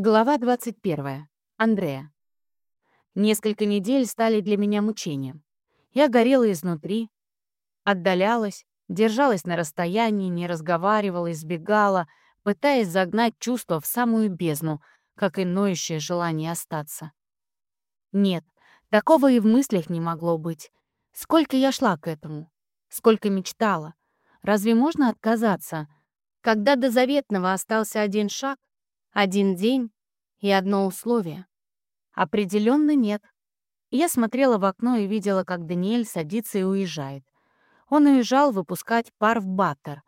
Глава 21. Андрея. Несколько недель стали для меня мучением. Я горела изнутри, отдалялась, держалась на расстоянии, не разговаривала, избегала, пытаясь загнать чувства в самую бездну, как и ноющее желание остаться. Нет, такого и в мыслях не могло быть. Сколько я шла к этому, сколько мечтала. Разве можно отказаться, когда до заветного остался один шаг, один день и одно условие. Определенно нет. Я смотрела в окно и видела, как Даниэль садится и уезжает. Он уезжал выпускать пар в Баттер.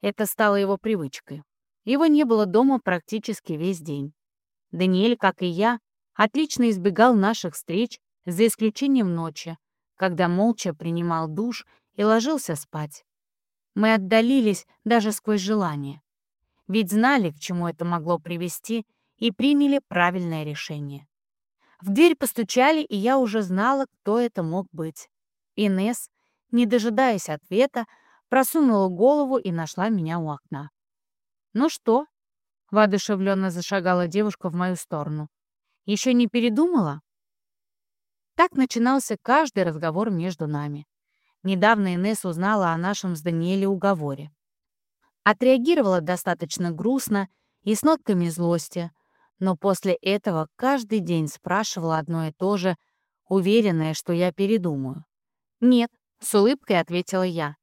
Это стало его привычкой. Его не было дома практически весь день. Даниэль, как и я, отлично избегал наших встреч, за исключением ночи, когда молча принимал душ и ложился спать. Мы отдалились даже сквозь желание ведь знали, к чему это могло привести, и приняли правильное решение. В дверь постучали, и я уже знала, кто это мог быть. Инес, не дожидаясь ответа, просунула голову и нашла меня у окна. «Ну что?» — воодушевленно зашагала девушка в мою сторону. «Еще не передумала?» Так начинался каждый разговор между нами. Недавно Инес узнала о нашем с Даниэле уговоре. Отреагировала достаточно грустно и с нотками злости, но после этого каждый день спрашивала одно и то же, уверенная, что я передумаю. «Нет», — с улыбкой ответила я.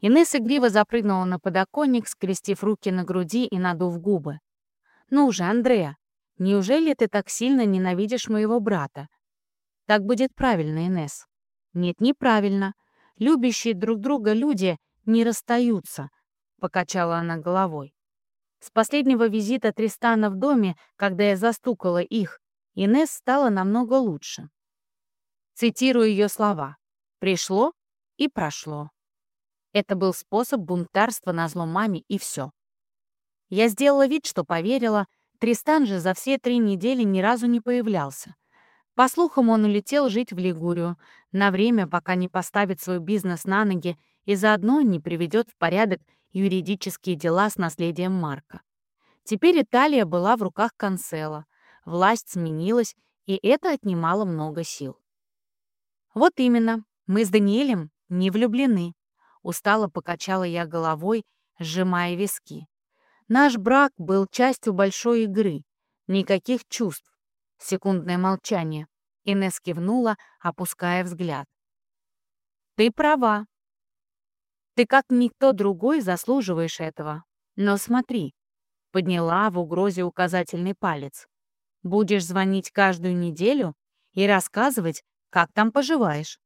Инесс игриво запрыгнула на подоконник, скрестив руки на груди и надув губы. «Ну же, Андреа, неужели ты так сильно ненавидишь моего брата?» «Так будет правильно, Инесс». «Нет, неправильно. Любящие друг друга люди не расстаются, — покачала она головой. С последнего визита Тристана в доме, когда я застукала их, Инесс стала намного лучше. Цитирую ее слова. «Пришло и прошло». Это был способ бунтарства на зло маме, и все. Я сделала вид, что поверила, Тристан же за все три недели ни разу не появлялся. По слухам, он улетел жить в Лигурию на время, пока не поставит свой бизнес на ноги и заодно не приведет в порядок юридические дела с наследием Марка. Теперь Италия была в руках Канцела, власть сменилась, и это отнимало много сил. «Вот именно, мы с Даниэлем не влюблены», — устало покачала я головой, сжимая виски. «Наш брак был частью большой игры, никаких чувств». Секундное молчание. Инесс кивнула, опуская взгляд. «Ты права», ты как никто другой заслуживаешь этого. Но смотри, подняла в угрозе указательный палец. Будешь звонить каждую неделю и рассказывать, как там поживаешь.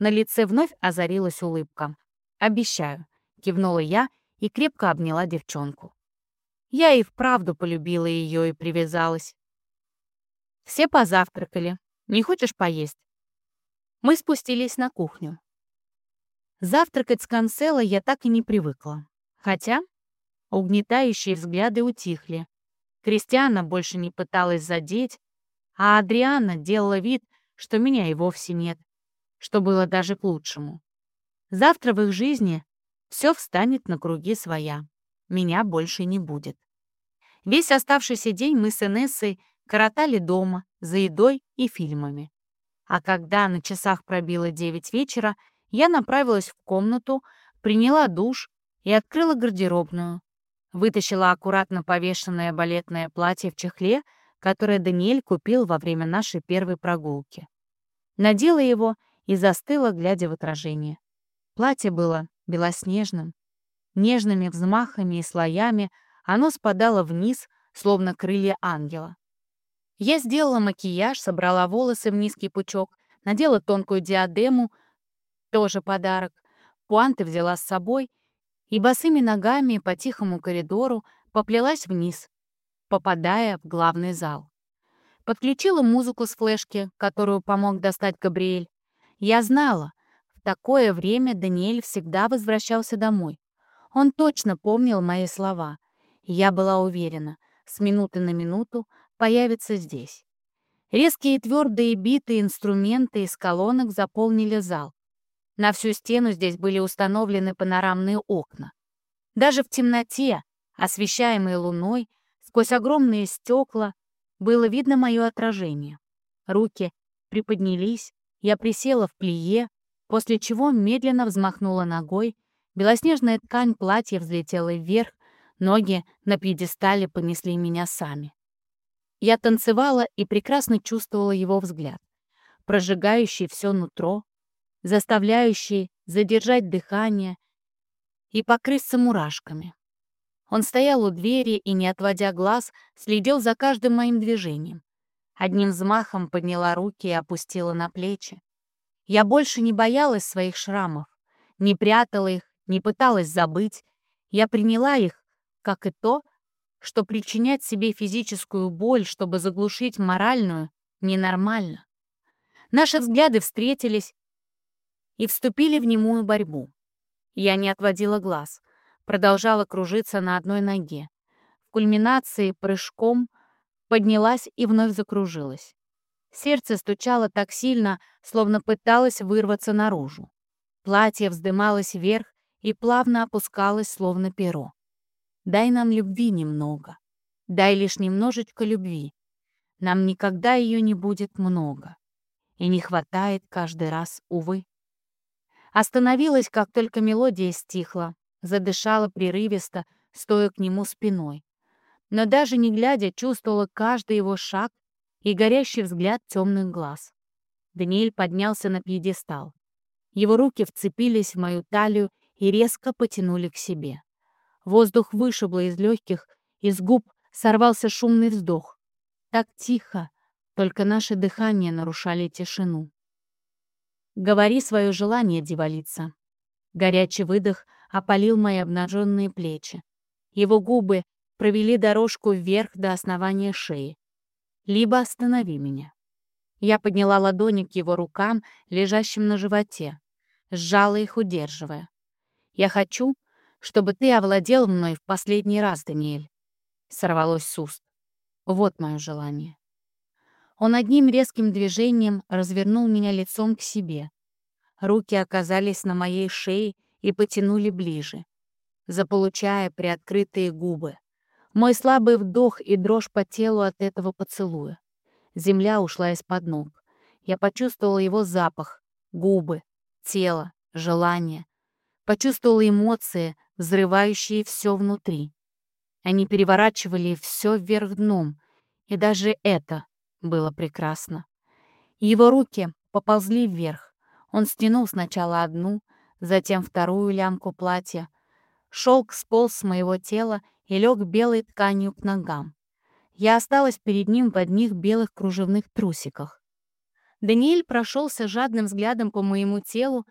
На лице вновь озарилась улыбка. «Обещаю», — кивнула я и крепко обняла девчонку. Я и вправду полюбила ее и привязалась. Все позавтракали. Не хочешь поесть? Мы спустились на кухню. Завтракать с Канцело я так и не привыкла. Хотя угнетающие взгляды утихли. Кристиана больше не пыталась задеть, а Адриана делала вид, что меня и вовсе нет, что было даже к лучшему. Завтра в их жизни все встанет на круги своя. Меня больше не будет. Весь оставшийся день мы с Энессой коротали дома, за едой и фильмами. А когда на часах пробило девять вечера, я направилась в комнату, приняла душ и открыла гардеробную. Вытащила аккуратно повешенное балетное платье в чехле, которое Даниэль купил во время нашей первой прогулки. Надела его и застыла, глядя в отражение. Платье было белоснежным. Нежными взмахами и слоями оно спадало вниз, словно крылья ангела. Я сделала макияж, собрала волосы в низкий пучок, надела тонкую диадему, тоже подарок. Пуанты взяла с собой и босыми ногами по тихому коридору поплелась вниз, попадая в главный зал. Подключила музыку с флешки, которую помог достать Габриэль. Я знала, в такое время Даниэль всегда возвращался домой. Он точно помнил мои слова. Я была уверена, с минуты на минуту появится здесь. Резкие твердые биты инструменты из колонок заполнили зал. На всю стену здесь были установлены панорамные окна. Даже в темноте, освещаемые луной, Сквозь огромные стекла было видно мое отражение. Руки приподнялись, я присела в плие, после чего медленно взмахнула ногой, белоснежная ткань платья взлетела вверх, ноги на пьедестале понесли меня сами. Я танцевала и прекрасно чувствовала его взгляд, прожигающий все нутро, заставляющий задержать дыхание и покрыться мурашками. Он стоял у двери и, не отводя глаз, следил за каждым моим движением. Одним взмахом подняла руки и опустила на плечи. Я больше не боялась своих шрамов, не прятала их, не пыталась забыть. Я приняла их, как и то, что причинять себе физическую боль, чтобы заглушить моральную, ненормально. Наши взгляды встретились и вступили в немую борьбу. Я не отводила глаз, продолжала кружиться на одной ноге. В кульминации прыжком поднялась и вновь закружилась. Сердце стучало так сильно, словно пыталось вырваться наружу. Платье вздымалось вверх и плавно опускалось, словно перо. Дай нам любви немного. Дай лишь немножечко любви. Нам никогда ее не будет много. И не хватает каждый раз, увы. Остановилась, как только мелодия стихла, задышала прерывисто, стоя к нему спиной. Но даже не глядя, чувствовала каждый его шаг и горящий взгляд темных глаз. Даниэль поднялся на пьедестал. Его руки вцепились в мою талию и резко потянули к себе. Воздух вышибло из легких, из губ сорвался шумный вздох. Так тихо, только наше дыхание нарушали тишину. «Говори свое желание, девалица». Горячий выдох опалил мои обнаженные плечи. Его губы провели дорожку вверх до основания шеи. «Либо останови меня». Я подняла ладони к его рукам, лежащим на животе, сжала их, удерживая. «Я хочу, чтобы ты овладел мной в последний раз, Даниэль», — сорвалось с уст. «Вот мое желание». Он одним резким движением развернул меня лицом к себе. Руки оказались на моей шее и потянули ближе, заполучая приоткрытые губы. Мой слабый вдох и дрожь по телу от этого поцелуя. Земля ушла из-под ног. Я почувствовала его запах, губы, тело, желание. Почувствовала эмоции, взрывающие все внутри. Они переворачивали все вверх дном, и даже это было прекрасно. Его руки поползли вверх. Он стянул сначала одну, затем вторую лямку платья. Шелк сполз с моего тела и лег белой тканью к ногам. Я осталась перед ним в одних белых кружевных трусиках. Даниэль прошелся жадным взглядом по моему телу,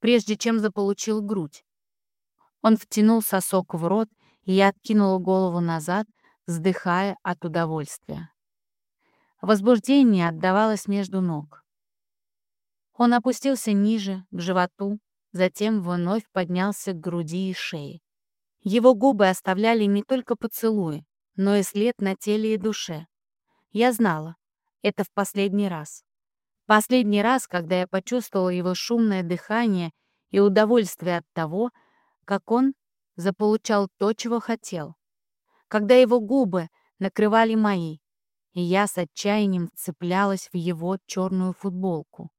прежде чем заполучил грудь. Он втянул сосок в рот, и я откинула голову назад, вздыхая от удовольствия. Возбуждение отдавалось между ног. Он опустился ниже, к животу, затем вновь поднялся к груди и шее. Его губы оставляли не только поцелуи, но и след на теле и душе. Я знала, это в последний раз. Последний раз, когда я почувствовала его шумное дыхание и удовольствие от того, как он заполучал то, чего хотел. Когда его губы накрывали мои, и я с отчаянием цеплялась в его черную футболку.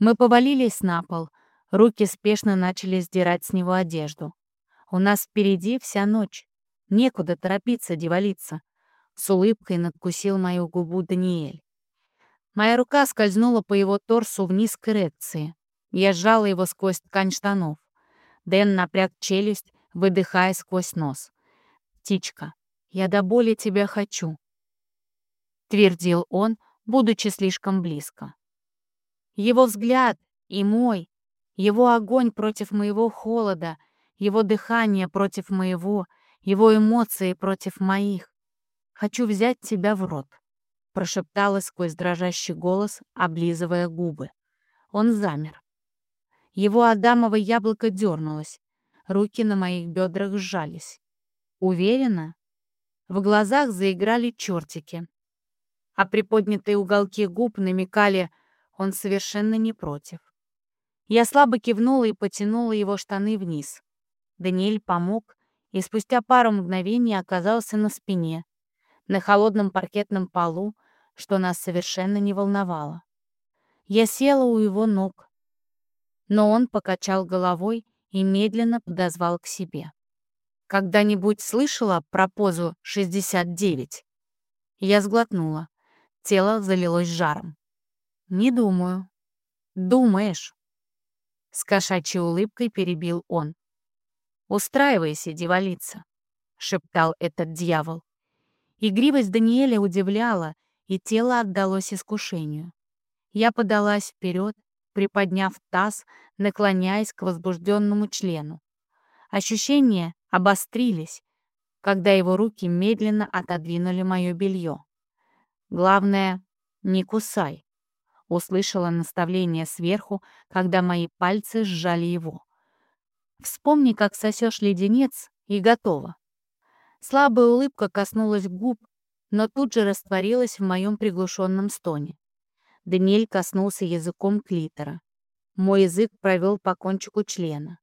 Мы повалились на пол, руки спешно начали сдирать с него одежду. У нас впереди вся ночь. Некуда торопиться, девалиться. С улыбкой надкусил мою губу Даниэль. Моя рука скользнула по его торсу вниз к эрекции. Я сжала его сквозь ткань штанов. Дэн напряг челюсть, выдыхая сквозь нос. «Птичка, я до боли тебя хочу», — твердил он, будучи слишком близко. Его взгляд и мой, его огонь против моего холода, его дыхание против моего, его эмоции против моих. «Хочу взять тебя в рот», — прошептала сквозь дрожащий голос, облизывая губы. Он замер. Его адамово яблоко дернулось. Руки на моих бедрах сжались. Уверена? В глазах заиграли чертики. А приподнятые уголки губ намекали, он совершенно не против. Я слабо кивнула и потянула его штаны вниз. Даниэль помог, и спустя пару мгновений оказался на спине, на холодном паркетном полу, что нас совершенно не волновало. Я села у его ног, но он покачал головой и медленно подозвал к себе. «Когда-нибудь слышала про позу 69?» Я сглотнула. Тело залилось жаром. «Не думаю». «Думаешь?» С кошачьей улыбкой перебил он. «Устраивайся, девалица», — шептал этот дьявол. Игривость Даниэля удивляла, и тело отдалось искушению. Я подалась вперед, приподняв таз, наклоняясь к возбужденному члену. Ощущения обострились, когда его руки медленно отодвинули мое белье. «Главное, не кусай», — услышала наставление сверху, когда мои пальцы сжали его. «Вспомни, как сосешь леденец, и готово». Слабая улыбка коснулась губ, но тут же растворилась в моем приглушенном стоне. Даниэль коснулся языком клитора. Мой язык провел по кончику члена.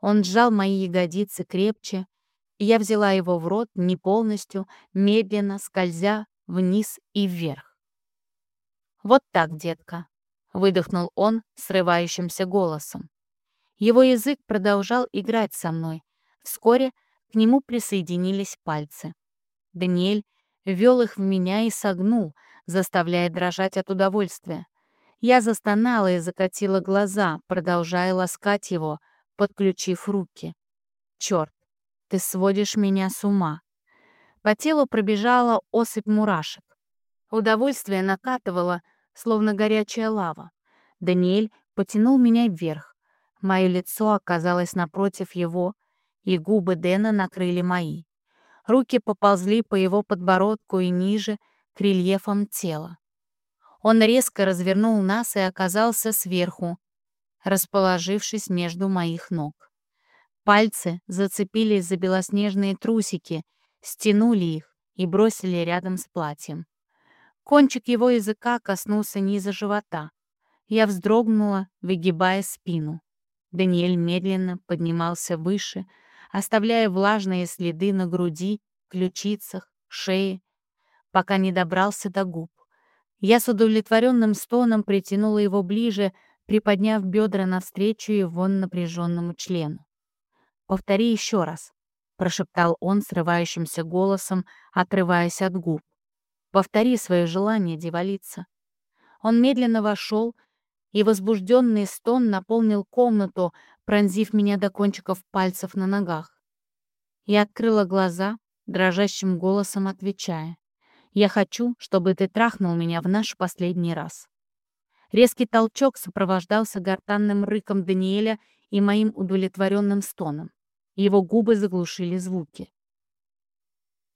Он сжал мои ягодицы крепче, и я взяла его в рот не полностью, медленно, скользя вниз и вверх. «Вот так, детка», — выдохнул он срывающимся голосом. Его язык продолжал играть со мной. Вскоре к нему присоединились пальцы. Даниэль ввел их в меня и согнул, заставляя дрожать от удовольствия. Я застонала и закатила глаза, продолжая ласкать его, подключив руки. «Черт, ты сводишь меня с ума!» По телу пробежала осыпь мурашек. Удовольствие накатывало, словно горячая лава. Даниэль потянул меня вверх. Мое лицо оказалось напротив его, и губы Дэна накрыли мои. Руки поползли по его подбородку и ниже, к рельефам тела. Он резко развернул нас и оказался сверху, расположившись между моих ног. Пальцы зацепились за белоснежные трусики, стянули их и бросили рядом с платьем. Кончик его языка коснулся низа живота. Я вздрогнула, выгибая спину. Даниэль медленно поднимался выше, оставляя влажные следы на груди, ключицах, шее, пока не добрался до губ. Я с удовлетворенным стоном притянула его ближе, приподняв бедра навстречу его напряженному члену. «Повтори еще раз», — прошептал он срывающимся голосом, отрываясь от губ. «Повтори свое желание, девалица». Он медленно вошел, и возбужденный стон наполнил комнату, пронзив меня до кончиков пальцев на ногах. Я открыла глаза, дрожащим голосом отвечая. «Я хочу, чтобы ты трахнул меня в наш последний раз». Резкий толчок сопровождался гортанным рыком Даниэля и моим удовлетворенным стоном. Его губы заглушили звуки.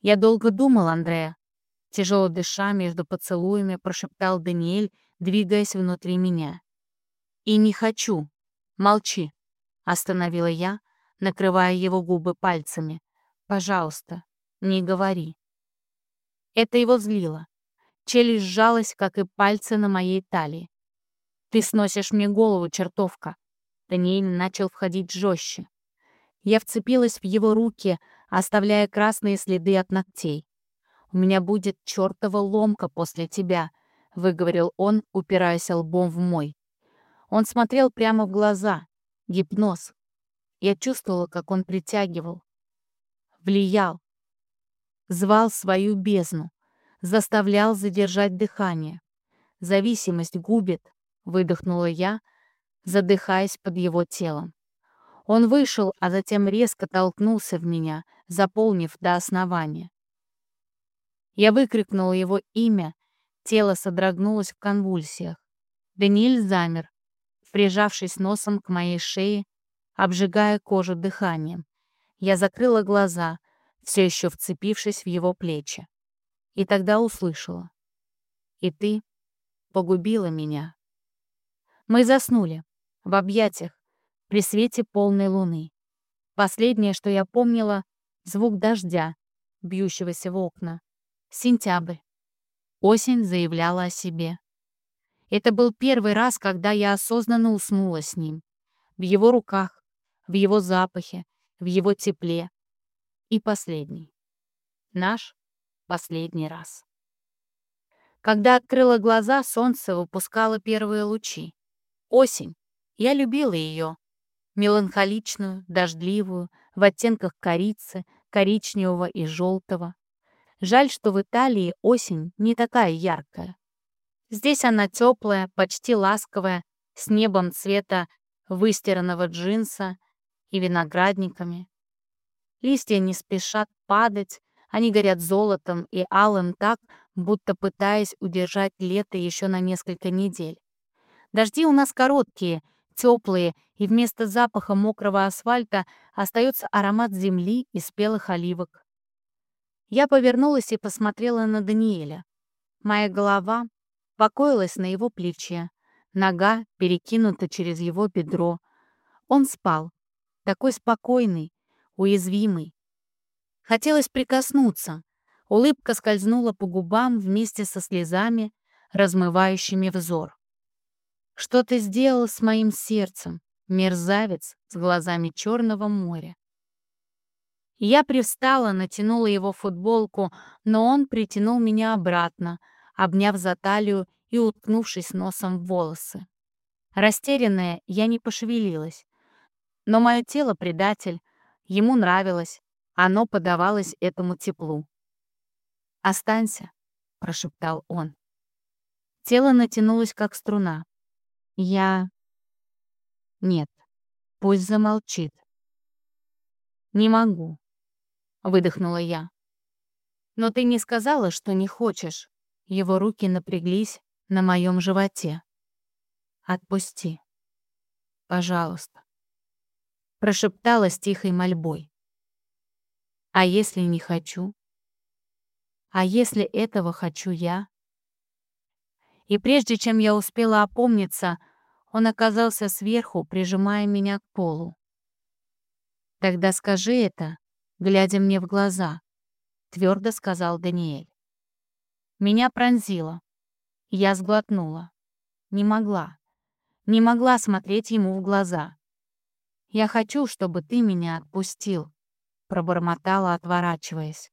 «Я долго думал, Андрея», — тяжело дыша между поцелуями прошептал Даниэль, двигаясь внутри меня. «И не хочу. Молчи», — остановила я, накрывая его губы пальцами. «Пожалуйста, не говори». Это его злило. Челюсть сжалась, как и пальцы на моей талии. «Ты сносишь мне голову, чертовка!» Даниэль начал входить жестче. Я вцепилась в его руки, оставляя красные следы от ногтей. «У меня будет чертова ломка после тебя», — выговорил он, упираясь лбом в мой. Он смотрел прямо в глаза. Гипноз. Я чувствовала, как он притягивал. Влиял. Звал свою бездну. Заставлял задержать дыхание. «Зависимость губит», — выдохнула я, задыхаясь под его телом. Он вышел, а затем резко толкнулся в меня, заполнив до основания. Я выкрикнула его имя, тело содрогнулось в конвульсиях. Даниэль замер, прижавшись носом к моей шее, обжигая кожу дыханием. Я закрыла глаза, все еще вцепившись в его плечи. И тогда услышала. «И ты погубила меня». Мы заснули, в объятиях, при свете полной луны. Последнее, что я помнила, звук дождя, бьющегося в окна. Сентябрь. Осень заявляла о себе. Это был первый раз, когда я осознанно уснула с ним. В его руках, в его запахе, в его тепле. и последний. Наш последний раз. Когда открыла глаза, солнце выпускало первые лучи. Осень. Я любила ее. Меланхоличную, дождливую, в оттенках корицы, коричневого и желтого. Жаль, что в Италии осень не такая яркая. Здесь она теплая, почти ласковая, с небом цвета выстиранного джинса и виноградниками. Листья не спешат падать, они горят золотом и алым так, будто пытаясь удержать лето еще на несколько недель. Дожди у нас короткие, теплые, и вместо запаха мокрого асфальта остается аромат земли и спелых оливок. Я повернулась и посмотрела на Даниэля. Моя голова покоилась на его плече, нога перекинута через его бедро. Он спал, такой спокойный, уязвимый. Хотелось прикоснуться. Улыбка скользнула по губам вместе со слезами, размывающими взор. «Что ты сделал с моим сердцем, мерзавец с глазами черного моря?» Я привстала, натянула его футболку, но он притянул меня обратно, обняв за талию и уткнувшись носом в волосы. Растерянная, я не пошевелилась. Но мое тело предатель, ему нравилось, оно подавалось этому теплу. «Останься», — прошептал он. Тело натянулось, как струна. Я... Нет, пусть замолчит. «Не могу», — выдохнула я. «Но ты не сказала, что не хочешь». Его руки напряглись на моем животе. «Отпусти. Пожалуйста», — прошептала с тихой мольбой. «А если не хочу? А если этого хочу я?» И прежде чем я успела опомниться, он оказался сверху, прижимая меня к полу. «Тогда скажи это, глядя мне в глаза», — твердо сказал Даниэль. Меня пронзило. Я сглотнула. Не могла. Не могла смотреть ему в глаза. «Я хочу, чтобы ты меня отпустил», — пробормотала, отворачиваясь.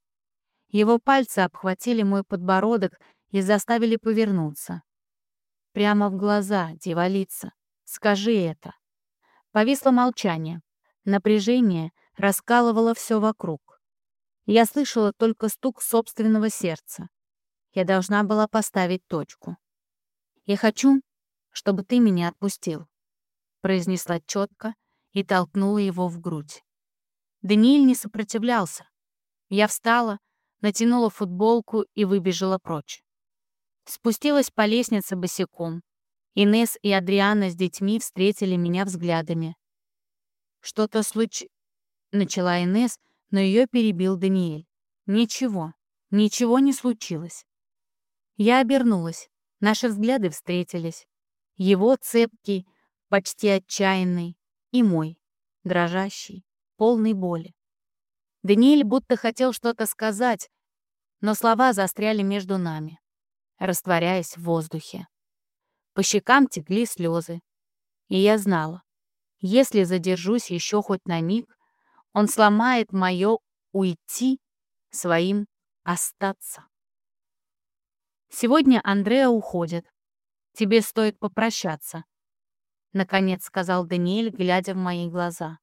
Его пальцы обхватили мой подбородок и заставили повернуться. Прямо в глаза, дьяволица. Скажи это. Повисло молчание. Напряжение раскалывало все вокруг. Я слышала только стук собственного сердца. Я должна была поставить точку. «Я хочу, чтобы ты меня отпустил», — произнесла четко и толкнула его в грудь. Даниэль не сопротивлялся. Я встала, натянула футболку и выбежала прочь. Спустилась по лестнице босиком. Инес и Адриана с детьми встретили меня взглядами. «Что-то случ...» — начала Инес, но ее перебил Даниэль. «Ничего, ничего не случилось». Я обернулась. Наши взгляды встретились. Его цепкий, почти отчаянный, и мой, дрожащий, полный боли. Даниэль будто хотел что-то сказать, но слова застряли между нами растворяясь в воздухе. По щекам текли слезы. И я знала, если задержусь еще хоть на миг, он сломает мое уйти своим остаться. Сегодня Андреа уходит. Тебе стоит попрощаться. Наконец сказал Даниэль, глядя в мои глаза.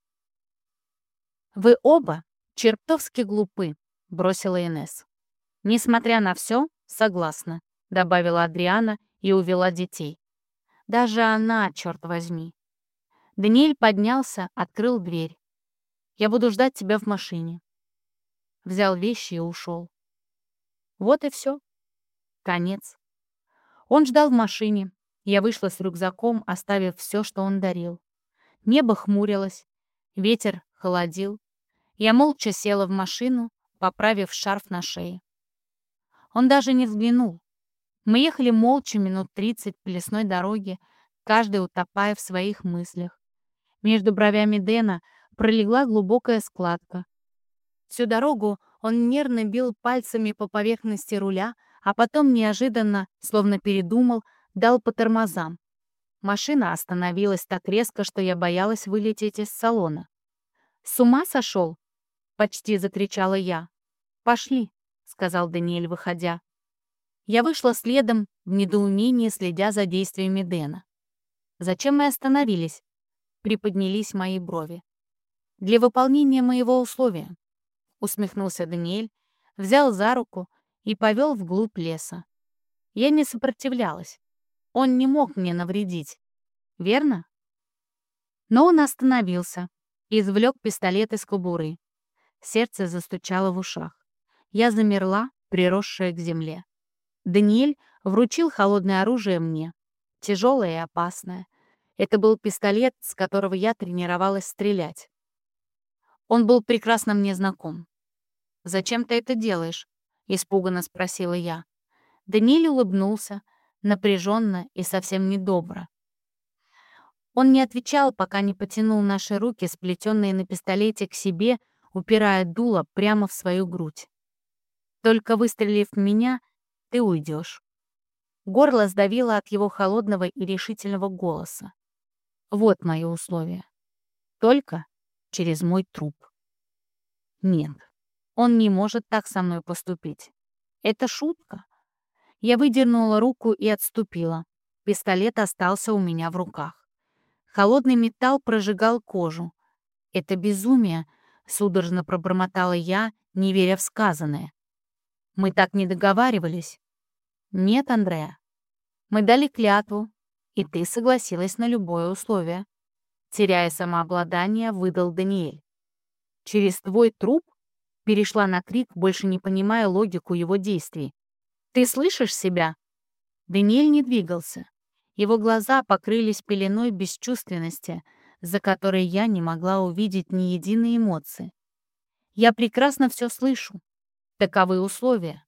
Вы оба чертовски глупы, бросила Инес. Несмотря на все, согласна. — добавила Адриана и увела детей. «Даже она, черт возьми!» Даниэль поднялся, открыл дверь. «Я буду ждать тебя в машине». Взял вещи и ушел. Вот и все. Конец. Он ждал в машине. Я вышла с рюкзаком, оставив все, что он дарил. Небо хмурилось, ветер холодил. Я молча села в машину, поправив шарф на шее. Он даже не взглянул. Мы ехали молча минут тридцать по лесной дороге, каждый утопая в своих мыслях. Между бровями Дэна пролегла глубокая складка. Всю дорогу он нервно бил пальцами по поверхности руля, а потом неожиданно, словно передумал, дал по тормозам. Машина остановилась так резко, что я боялась вылететь из салона. «С ума сошел?» — почти закричала я. «Пошли», — сказал Даниэль, выходя. Я вышла следом, в недоумении следя за действиями Дэна. «Зачем мы остановились?» — приподнялись мои брови. «Для выполнения моего условия», — усмехнулся Даниэль, взял за руку и повел вглубь леса. Я не сопротивлялась. Он не мог мне навредить. Верно? Но он остановился и извлек пистолет из кобуры. Сердце застучало в ушах. Я замерла, приросшая к земле. Даниэль вручил холодное оружие мне. Тяжелое и опасное. Это был пистолет, с которого я тренировалась стрелять. Он был прекрасно мне знаком. «Зачем ты это делаешь?» — испуганно спросила я. Даниэль улыбнулся, напряженно и совсем недобро. Он не отвечал, пока не потянул наши руки, сплетенные на пистолете, к себе, упирая дуло прямо в свою грудь. «Только выстрелив в меня, ты уйдешь». Горло сдавило от его холодного и решительного голоса. «Вот мои условия. Только через мой труп». «Нет, он не может так со мной поступить. Это шутка». Я выдернула руку и отступила. Пистолет остался у меня в руках. Холодный металл прожигал кожу. «Это безумие», — судорожно пробормотала я, не веря в сказанное. «Мы так не договаривались». «Нет, Андреа. Мы дали клятву, и ты согласилась на любое условие». Теряя самообладание, выдал Даниэль. «Через твой труп?» Перешла на крик, больше не понимая логику его действий. «Ты слышишь себя?» Даниэль не двигался. Его глаза покрылись пеленой бесчувственности, за которой я не могла увидеть ни единой эмоции. «Я прекрасно все слышу. Таковы условия».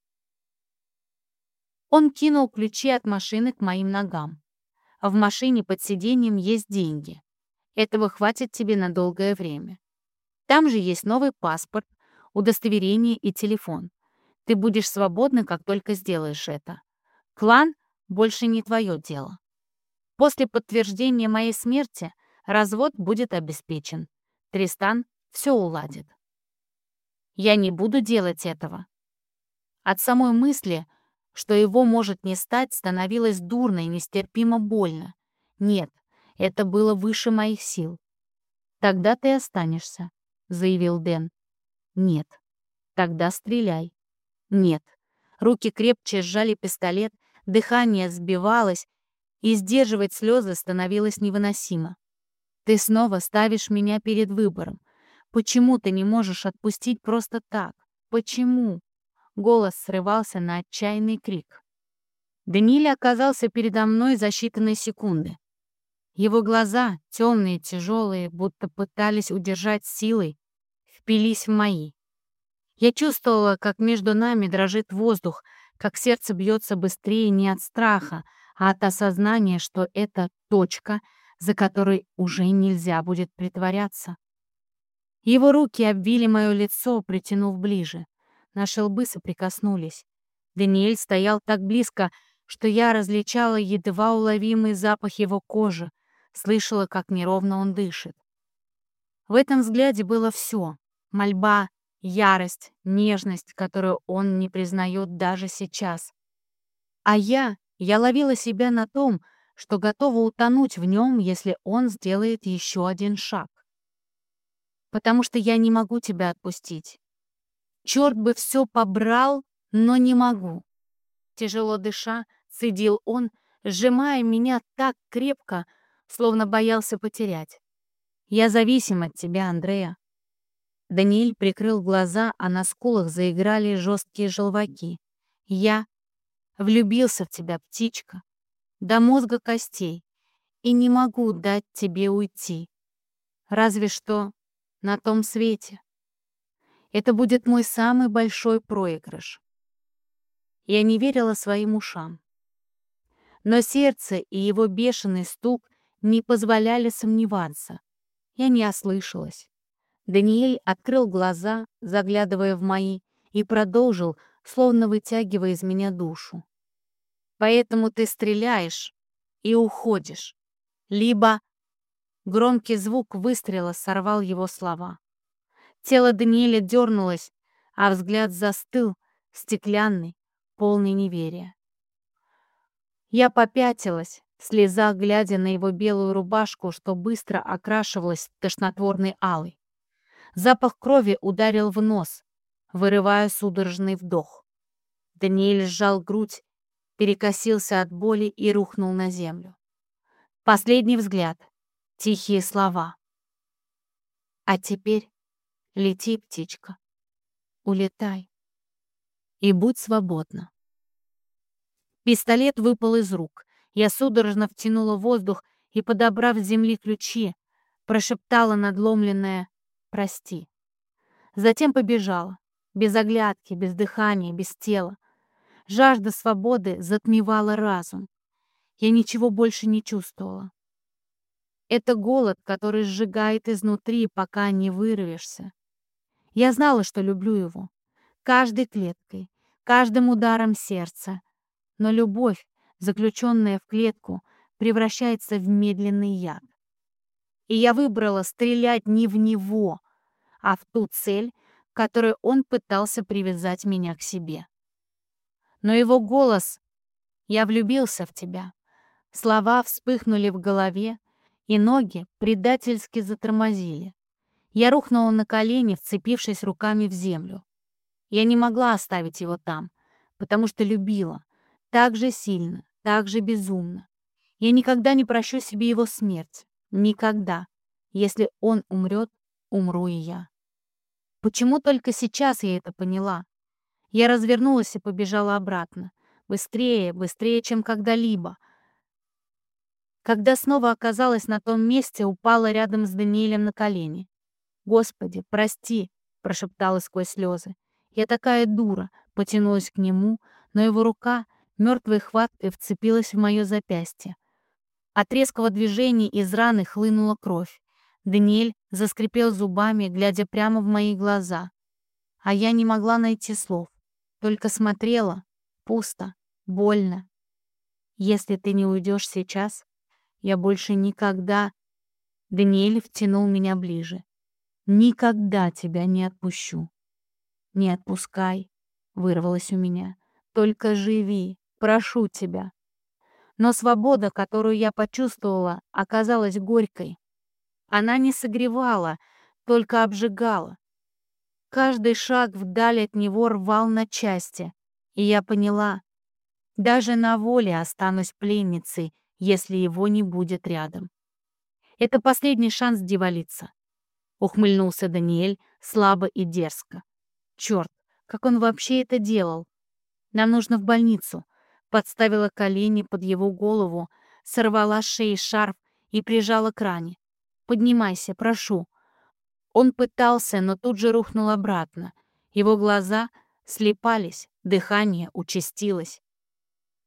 Он кинул ключи от машины к моим ногам. В машине под сиденьем есть деньги. Этого хватит тебе на долгое время. Там же есть новый паспорт, удостоверение и телефон. Ты будешь свободна, как только сделаешь это. Клан больше не твое дело. После подтверждения моей смерти развод будет обеспечен. Тристан все уладит. Я не буду делать этого. От самой мысли, что его может не стать, становилось дурно и нестерпимо больно. Нет, это было выше моих сил. «Тогда ты останешься», — заявил Дэн. «Нет, тогда стреляй». Нет. Руки крепче сжали пистолет, дыхание сбивалось, и сдерживать слезы становилось невыносимо. Ты снова ставишь меня перед выбором. Почему ты не можешь отпустить просто так? Почему? Голос срывался на отчаянный крик. Даниэль оказался передо мной за считанные секунды. Его глаза, темные, тяжелые, будто пытались удержать силой, впились в мои. Я чувствовала, как между нами дрожит воздух, как сердце бьется быстрее не от страха, а от осознания, что это точка, за которой уже нельзя будет притворяться. Его руки обвили мое лицо, притянув ближе. Наши лбы соприкоснулись. Даниэль стоял так близко, что я различала едва уловимый запах его кожи, слышала, как неровно он дышит. В этом взгляде было все — мольба, ярость, нежность, которую он не признает даже сейчас. А я, я ловила себя на том, что готова утонуть в нем, если он сделает еще один шаг. Потому что я не могу тебя отпустить. Черт бы все побрал, но не могу. Тяжело дыша, цедил он, сжимая меня так крепко, словно боялся потерять. Я зависим от тебя, Андрея. Даниэль прикрыл глаза, а на скулах заиграли жесткие желваки. «Я влюбился в тебя, птичка, до мозга костей, и не могу дать тебе уйти. Разве что на том свете. Это будет мой самый большой проигрыш». Я не верила своим ушам. Но сердце и его бешеный стук не позволяли сомневаться. Я не ослышалась. Даниэль открыл глаза, заглядывая в мои, и продолжил, словно вытягивая из меня душу. «Поэтому ты стреляешь и уходишь. Либо...» Громкий звук выстрела сорвал его слова. Тело Даниэля дернулось, а взгляд застыл, стеклянный, полный неверия. Я попятилась, в слезах глядя на его белую рубашку, что быстро окрашивалась в тошнотворный алый. Запах крови ударил в нос, вырывая судорожный вдох. Даниэль сжал грудь, перекосился от боли и рухнул на землю. Последний взгляд, тихие слова. А теперь лети, птичка, улетай и будь свободна. Пистолет выпал из рук. Я судорожно втянула воздух и, подобрав с земли ключи, прошептала надломленное «Прости». Затем побежала, без оглядки, без дыхания, без тела. Жажда свободы затмевала разум. Я ничего больше не чувствовала. Это голод, который сжигает изнутри, пока не вырвешься. Я знала, что люблю его. Каждой клеткой, каждым ударом сердца. Но любовь, заключенная в клетку, превращается в медленный яд. И я выбрала стрелять не в него, а в ту цель, которой он пытался привязать меня к себе. Но его голос «Я влюбился в тебя» Слова вспыхнули в голове, и ноги предательски затормозили. Я рухнула на колени, вцепившись руками в землю. Я не могла оставить его там, потому что любила. Так же сильно, так же безумно. Я никогда не прощу себе его смерть. Никогда. Если он умрет, умру и я. Почему только сейчас я это поняла? Я развернулась и побежала обратно. Быстрее, быстрее, чем когда-либо — когда снова оказалась на том месте, упала рядом с Даниэлем на колени. «Господи, прости!» — прошептала сквозь слезы. «Я такая дура!» — потянулась к нему, но его рука мертвой хваткой вцепилась в мое запястье. От резкого движения из раны хлынула кровь. Даниэль заскрипел зубами, глядя прямо в мои глаза. А я не могла найти слов. Только смотрела. Пусто. Больно. Если ты не уйдешь сейчас, я больше никогда... Даниэль втянул меня ближе. Никогда тебя не отпущу. Не отпускай, вырвалось у меня. Только живи, прошу тебя. Но свобода, которую я почувствовала, оказалась горькой. Она не согревала, только обжигала. Каждый шаг вдаль от него рвал на части, и я поняла, даже на воле останусь пленницей, если его не будет рядом. Это последний шанс девалиться. Ухмыльнулся Даниэль слабо и дерзко. Черт, как он вообще это делал? Нам нужно в больницу. Подставила колени под его голову, сорвала шеи шарф и прижала к ране. «Поднимайся, прошу». Он пытался, но тут же рухнул обратно. Его глаза слепались, дыхание участилось.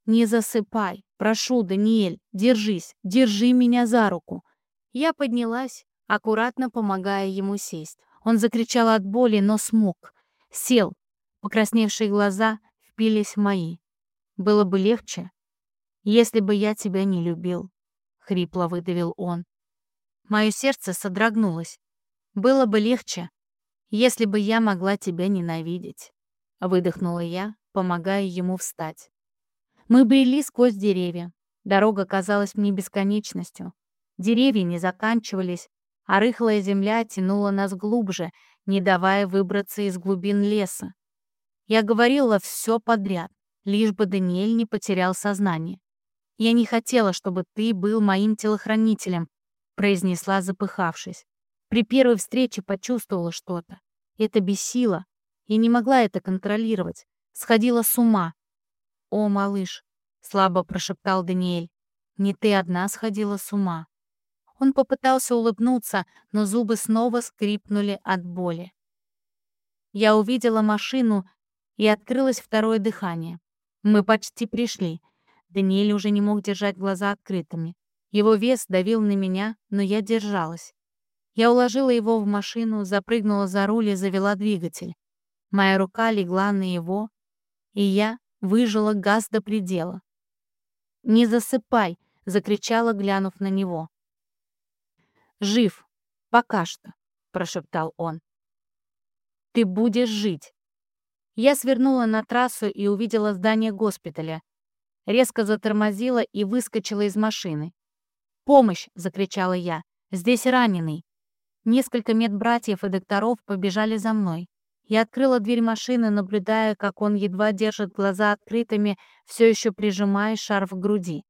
«Не засыпай, прошу, Даниэль, держись, держи меня за руку». Я поднялась, аккуратно помогая ему сесть. Он закричал от боли, но смог. Сел. Покрасневшие глаза впились в мои. Было бы легче, если бы я тебя не любил, — хрипло выдавил он. Мое сердце содрогнулось. Было бы легче, если бы я могла тебя ненавидеть, — выдохнула я, помогая ему встать. Мы брели сквозь деревья. Дорога казалась мне бесконечностью. Деревья не заканчивались, а рыхлая земля тянула нас глубже, не давая выбраться из глубин леса. Я говорила все подряд, лишь бы Даниэль не потерял сознание. «Я не хотела, чтобы ты был моим телохранителем», произнесла, запыхавшись. При первой встрече почувствовала что-то. Это бесило. Я не могла это контролировать. Сходила с ума. «О, малыш!» — слабо прошептал Даниэль. «Не ты одна сходила с ума». Он попытался улыбнуться, но зубы снова скрипнули от боли. Я увидела машину, и открылось второе дыхание. Мы почти пришли. Даниэль уже не мог держать глаза открытыми. Его вес давил на меня, но я держалась. Я уложила его в машину, запрыгнула за руль и завела двигатель. Моя рука легла на его, и я выжила газ до предела. «Не засыпай!» — закричала, глянув на него. «Жив. Пока что», — прошептал он. Ты будешь жить. Я свернула на трассу и увидела здание госпиталя. Резко затормозила и выскочила из машины. «Помощь!» — закричала я. «Здесь раненый!» Несколько медбратьев и докторов побежали за мной. Я открыла дверь машины, наблюдая, как он едва держит глаза открытыми, все еще прижимая шарф к груди.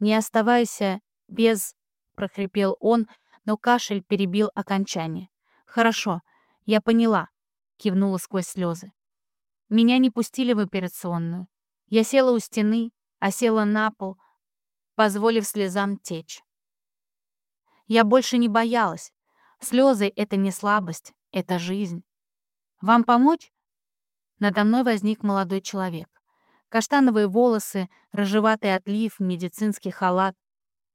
«Не оставайся без...» — прохрипел он, но кашель перебил окончание. «Хорошо, я поняла», — кивнула сквозь слезы. Меня не пустили в операционную. Я села у стены, а села на пол, позволив слезам течь. Я больше не боялась. Слезы — это не слабость, это жизнь. «Вам помочь?» Надо мной возник молодой человек. Каштановые волосы, рыжеватый отлив, медицинский халат.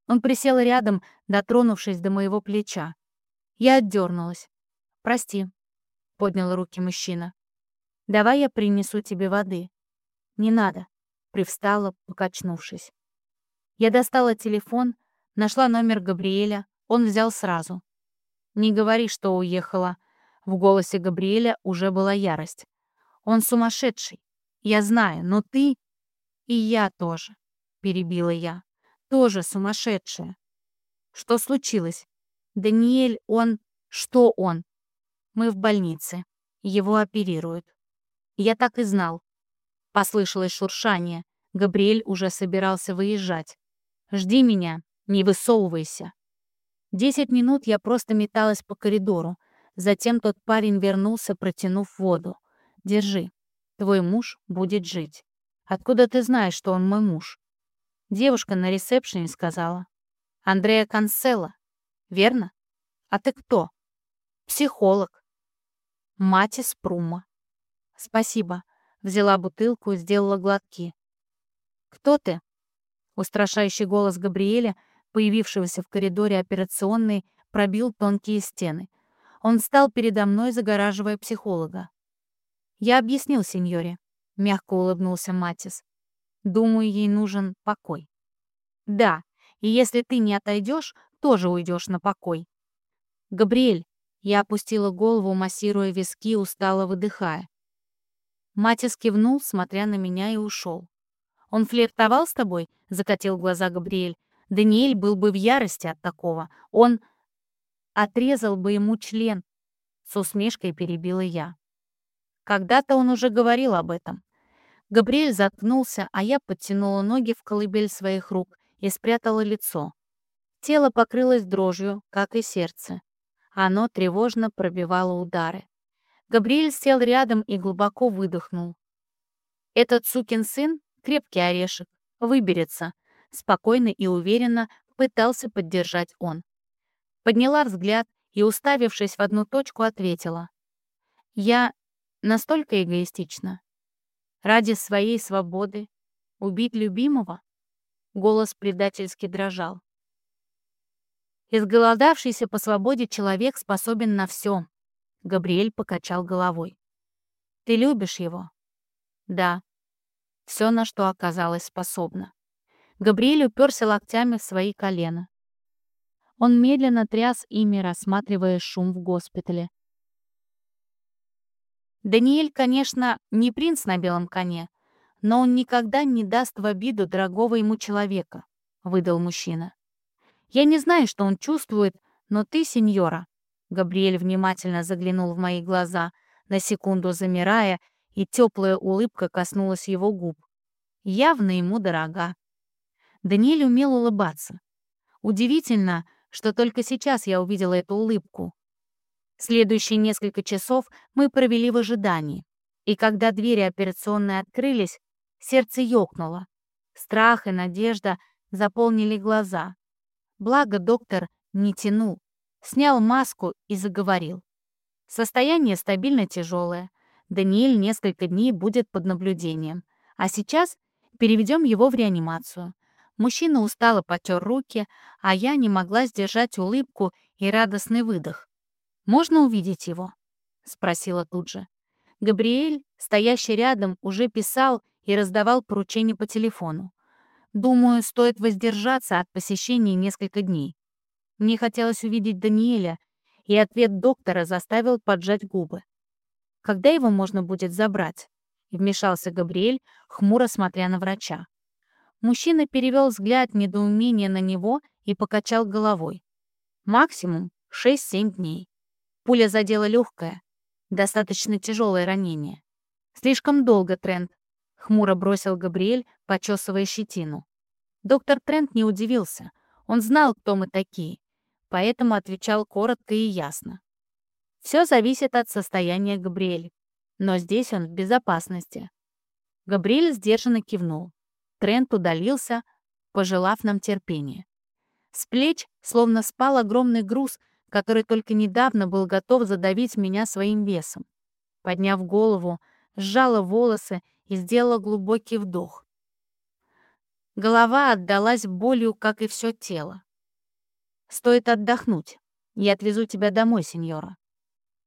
Он присел рядом, дотронувшись до моего плеча. Я отдернулась. «Прости», — поднял руки мужчина. «Давай я принесу тебе воды». «Не надо», — привстала, покачнувшись. Я достала телефон, нашла номер Габриэля, он взял сразу. «Не говори, что уехала». В голосе Габриэля уже была ярость. «Он сумасшедший. Я знаю, но ты...» «И я тоже», — перебила я. «Тоже сумасшедшая». «Что случилось?» «Даниэль, он...» «Что он?» «Мы в больнице. Его оперируют». Я так и знал. Послышалось шуршание. Габриэль уже собирался выезжать. «Жди меня, не высовывайся». Десять минут я просто металась по коридору. Затем тот парень вернулся, протянув воду. «Держи. Твой муж будет жить». «Откуда ты знаешь, что он мой муж?» Девушка на ресепшене сказала. «Андреа Канцело. Верно? А ты кто?» «Психолог». «Мать из Прума». «Спасибо». Взяла бутылку и сделала глотки. «Кто ты?» Устрашающий голос Габриэля, появившегося в коридоре операционной, пробил тонкие стены. Он встал передо мной, загораживая психолога. «Я объяснил сеньоре», — мягко улыбнулся Матис. «Думаю, ей нужен покой». «Да, и если ты не отойдешь, тоже уйдешь на покой». «Габриэль», — я опустила голову, массируя виски, устало выдыхая. Матис кивнул, смотря на меня, и ушел. «Он флиртовал с тобой?» — закатил глаза Габриэль. «Даниэль был бы в ярости от такого. Он отрезал бы ему член». С усмешкой перебила я. Когда-то он уже говорил об этом. Габриэль заткнулся, а я подтянула ноги в колыбель своих рук и спрятала лицо. Тело покрылось дрожью, как и сердце. Оно тревожно пробивало удары. Габриэль сел рядом и глубоко выдохнул. «Этот сукин сын — крепкий орешек, выберется», — спокойно и уверенно пытался поддержать он. Подняла взгляд и, уставившись в одну точку, ответила. «Я настолько эгоистична. Ради своей свободы убить любимого?» Голос предательски дрожал. Изголодавшийся по свободе человек способен на все, Габриэль покачал головой. «Ты любишь его?» «Да». Все, на что оказалась способна. Габриэль уперся локтями в свои колена. Он медленно тряс ими, рассматривая шум в госпитале. Даниэль, конечно, не принц на белом коне, но он никогда не даст в обиду дорогого ему человека, — выдал мужчина. Я не знаю, что он чувствует, но ты, сеньора, Габриэль внимательно заглянул в мои глаза, на секунду замирая, и теплая улыбка коснулась его губ. Явно ему дорога. Даниэль умел улыбаться. Удивительно, что только сейчас я увидела эту улыбку. Следующие несколько часов мы провели в ожидании, и когда двери операционной открылись, сердце ёкнуло. Страх и надежда заполнили глаза. Благо доктор не тянул снял маску и заговорил. Состояние стабильно тяжелое. Даниэль несколько дней будет под наблюдением. А сейчас переведем его в реанимацию. Мужчина устало потер руки, а я не могла сдержать улыбку и радостный выдох. «Можно увидеть его?» — спросила тут же. Габриэль, стоящий рядом, уже писал и раздавал поручения по телефону. Думаю, стоит воздержаться от посещения несколько дней. Мне хотелось увидеть Даниэля, и ответ доктора заставил поджать губы. Когда его можно будет забрать?» Вмешался Габриэль, хмуро смотря на врача. Мужчина перевел взгляд недоумения на него и покачал головой. «Максимум 6-7 дней. Пуля задела легкое, достаточно тяжелое ранение. Слишком долго, Трент», — хмуро бросил Габриэль, почесывая щетину. Доктор Трент не удивился. Он знал, кто мы такие, поэтому отвечал коротко и ясно. Все зависит от состояния Габриэля, но здесь он в безопасности. Габриэль сдержанно кивнул. Трент удалился, пожелав нам терпения. С плеч словно спал огромный груз, который только недавно был готов задавить меня своим весом. Подняв голову, сжала волосы и сделала глубокий вдох. Голова отдалась болью, как и все тело. «Стоит отдохнуть. Я отвезу тебя домой, сеньора».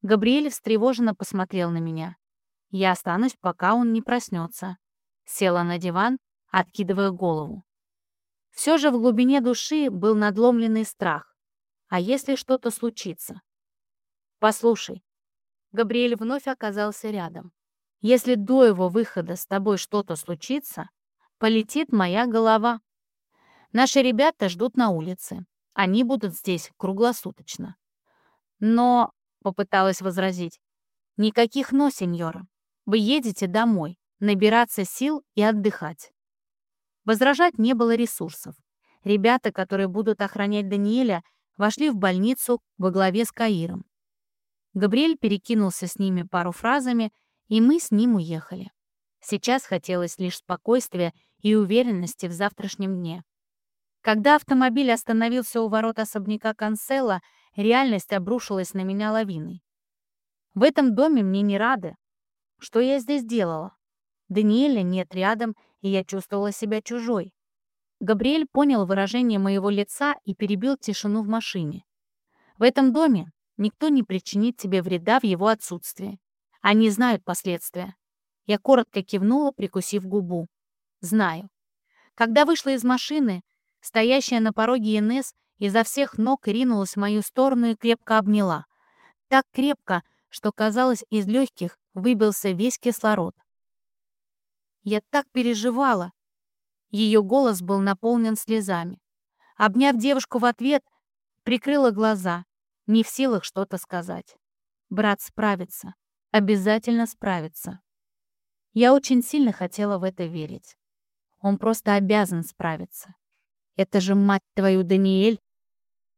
Габриэль встревоженно посмотрел на меня. Я останусь, пока он не проснется. Села на диван, откидывая голову. Все же в глубине души был надломленный страх. А если что-то случится? Послушай. Габриэль вновь оказался рядом. Если до его выхода с тобой что-то случится, полетит моя голова. Наши ребята ждут на улице. Они будут здесь круглосуточно. Но, — попыталась возразить, — никаких «но», сеньора. Вы едете домой, набираться сил и отдыхать. Возражать не было ресурсов. Ребята, которые будут охранять Даниэля, вошли в больницу во главе с Каиром. Габриэль перекинулся с ними пару фразами, и мы с ним уехали. Сейчас хотелось лишь спокойствия и уверенности в завтрашнем дне. Когда автомобиль остановился у ворот особняка Канцела, реальность обрушилась на меня лавиной. В этом доме мне не рады. Что я здесь делала? Даниэля нет рядом, и я чувствовала себя чужой. Габриэль понял выражение моего лица и перебил тишину в машине. В этом доме никто не причинит тебе вреда в его отсутствии. Они знают последствия. Я коротко кивнула, прикусив губу. Знаю. Когда вышла из машины, стоящая на пороге Инесс изо всех ног ринулась в мою сторону и крепко обняла. Так крепко, что, казалось, из легких выбился весь кислород. Я так переживала. Ее голос был наполнен слезами. Обняв девушку в ответ, прикрыла глаза, не в силах что-то сказать. Брат справится. Обязательно справится. Я очень сильно хотела в это верить. Он просто обязан справиться. Это же, мать твою, Даниэль,